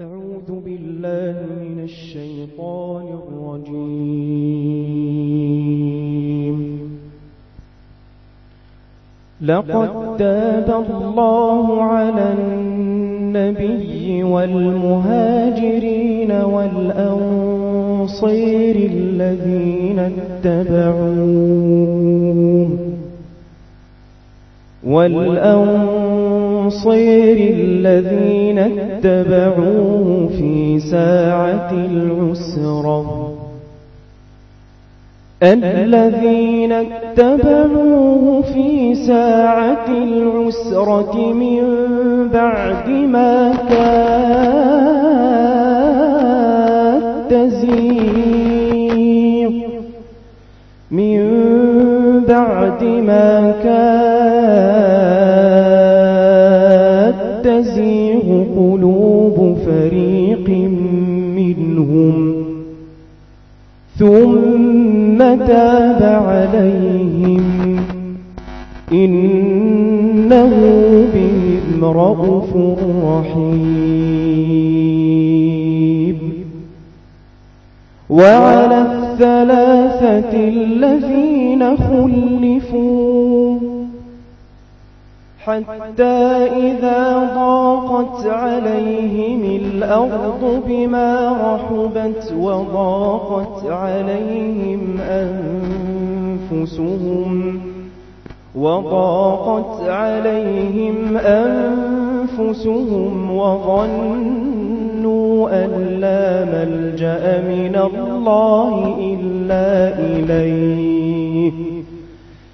أعوذ بالله من الشيطان الرجيم. لقد تاب الله على النبي والمهاجرين والأنصير الذين اتبعوه والأنصير الذين اتبعوه في ساعة العسرة. الذين اتبعوه في ساعة العسرة من بعد ما كاد تزيغ. من بعد ما كاد تاب عليهم. إنه بهم رؤوف رحيم. وعلى الثلاثة الذين خلفوا حتى إذا ضاقت عليهم الأرض بما رحبت وضاقت عليهم أنفسهم وضاقت عليهم أنفسهم وظنوا أن لا ملجأ من الله إلا إليه.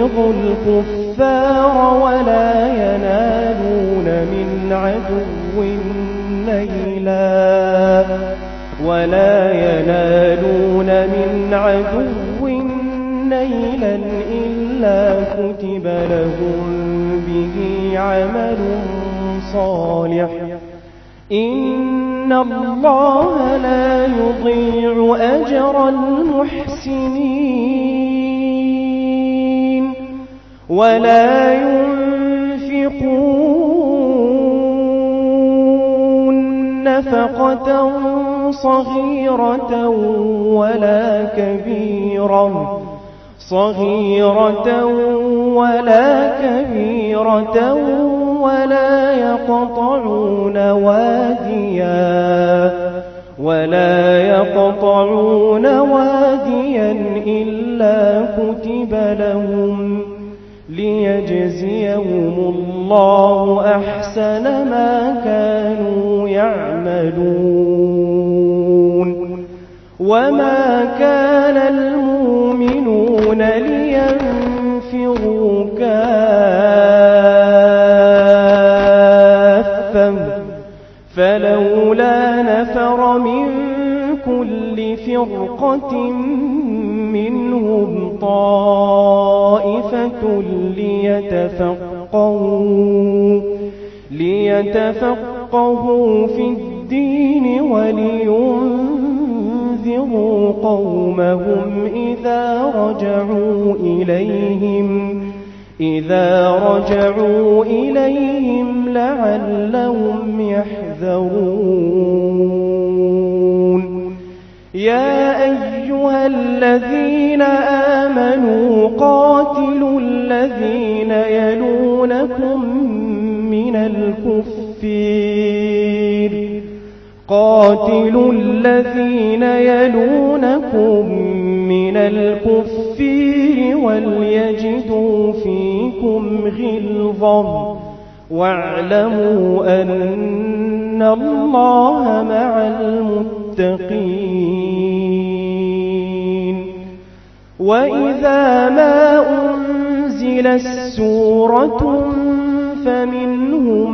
يغيظ الكفار ولا ينالون من عدو نيلا ولا ينالون من عدو نيلا إلا كتب لهم به عمل صالح. إن الله لا يضيع أجر المحسنين. ولا ينفقون نفقة صغيرة ولا كبيرة صغيرة ولا كبيرة ولا يقطعون واديا ولا يقطعون واديا إلا كتب لهم ليجزيهم الله أحسن ما كانوا يعملون وما كان المؤمنون لينفروا كافة فلولا نفر كل فرقة منهم طائفة ليتفقهوا ليتفقهوا في الدين ولينذروا قومهم إذا رجعوا إليهم إذا رجعوا إليهم لعلهم يحذرون. يا أيها الذين آمنوا قاتلوا الذين يلونكم من الكفير. قاتلوا الذين يلونكم من الكفير وليجدوا فيكم غلظا واعلموا أن الله مع المتقين وإذا ما أنزلت سورة فمنهم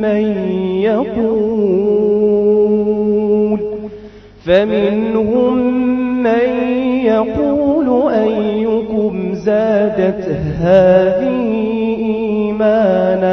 من يقول فمنهم من يقول أيكم زادت هذه إيمانا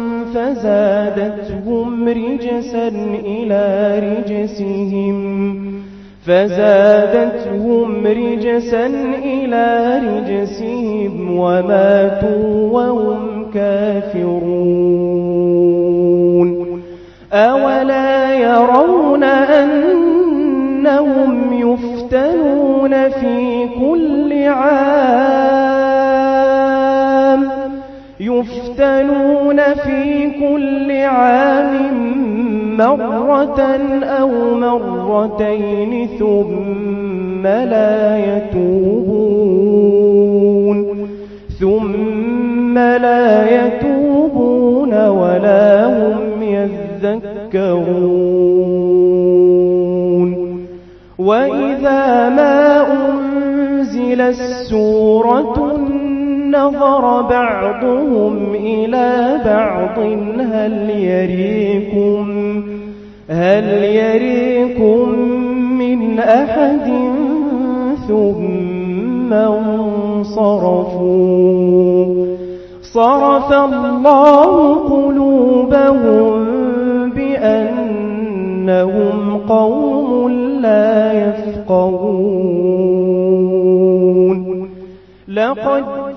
فزادتهم رجسا إلى رجسهم. فزادتهم رجسا إلى رجسهم وماتوا وهم كافرون. أولا يرون أنهم يفتنون في كل عام مرة أو مرتين ثم لا يتوبون ثم لا يتوبون ولا هم يذكرون. وإذا ما أنزلت سورة نظر بعضهم إلى بعض. هل يريكم هل يريكم من أحد؟ ثم انصرفوا. صرف الله قلوبهم بأنهم قوم لا يفقهون. لقد